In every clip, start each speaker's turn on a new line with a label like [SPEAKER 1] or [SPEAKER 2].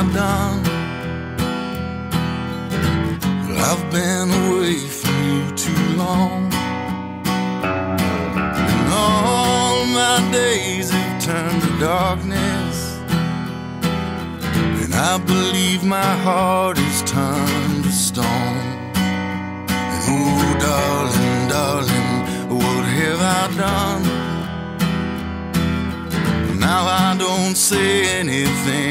[SPEAKER 1] I'm done. Well, I've been away from you too long. And all my days have turned to darkness. And I believe my heart is turned to stone. And oh, darling, darling, what have I done? Now I don't say anything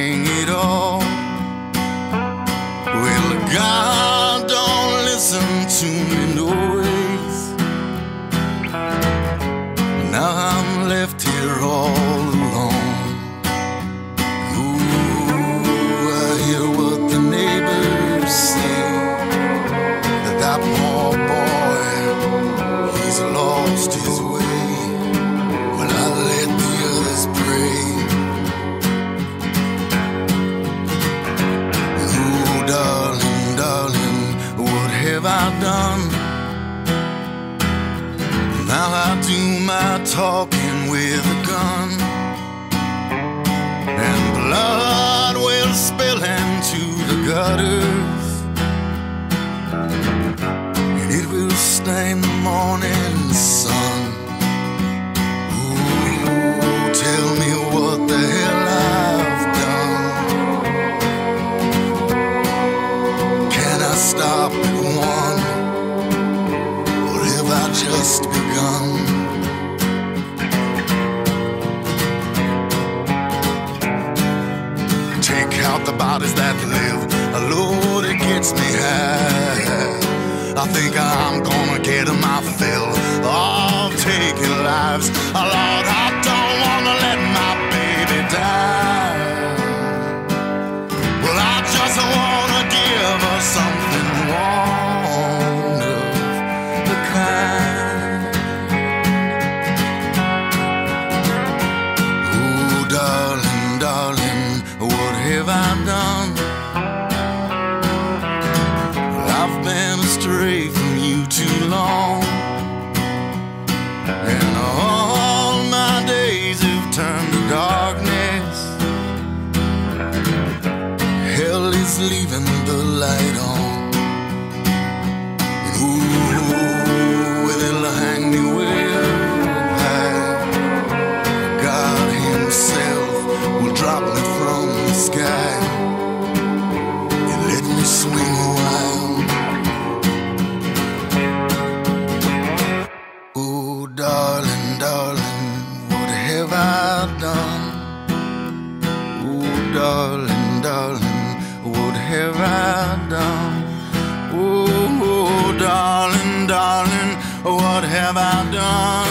[SPEAKER 1] I do my talking with a gun. And blood out the bodies that live. Lord, it gets me high. I think I'm gonna get my fill of taking lives. Done? I've been astray from you too long. And all my days have turned to darkness. Hell is leaving the light on. Darling, darling, what have I done? Oh, darling, darling, what have I done? Oh, darling, darling, what have I done?